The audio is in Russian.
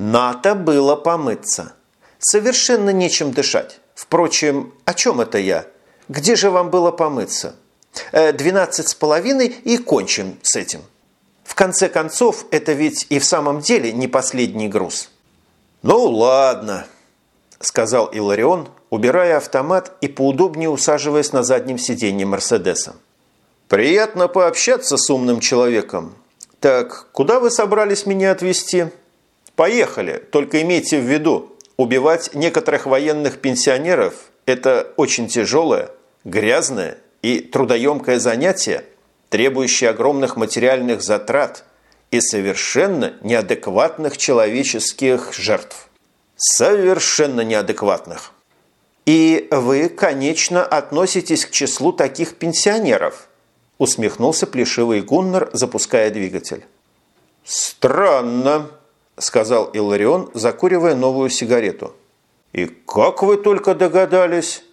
Надо было помыться. Совершенно нечем дышать. Впрочем, о чем это я? Где же вам было помыться? Э, двенадцать с половиной и кончим с этим. В конце концов, это ведь и в самом деле не последний груз. Ну ладно, сказал Иларион, убирая автомат и поудобнее усаживаясь на заднем сиденье Мерседеса. «Приятно пообщаться с умным человеком. Так, куда вы собрались меня отвезти? Поехали, только имейте в виду, убивать некоторых военных пенсионеров – это очень тяжелое, грязное и трудоемкое занятие, требующее огромных материальных затрат и совершенно неадекватных человеческих жертв. Совершенно неадекватных. И вы, конечно, относитесь к числу таких пенсионеров, усмехнулся плешивый Гуннер, запуская двигатель. «Странно», – сказал Иларион, закуривая новую сигарету. «И как вы только догадались?»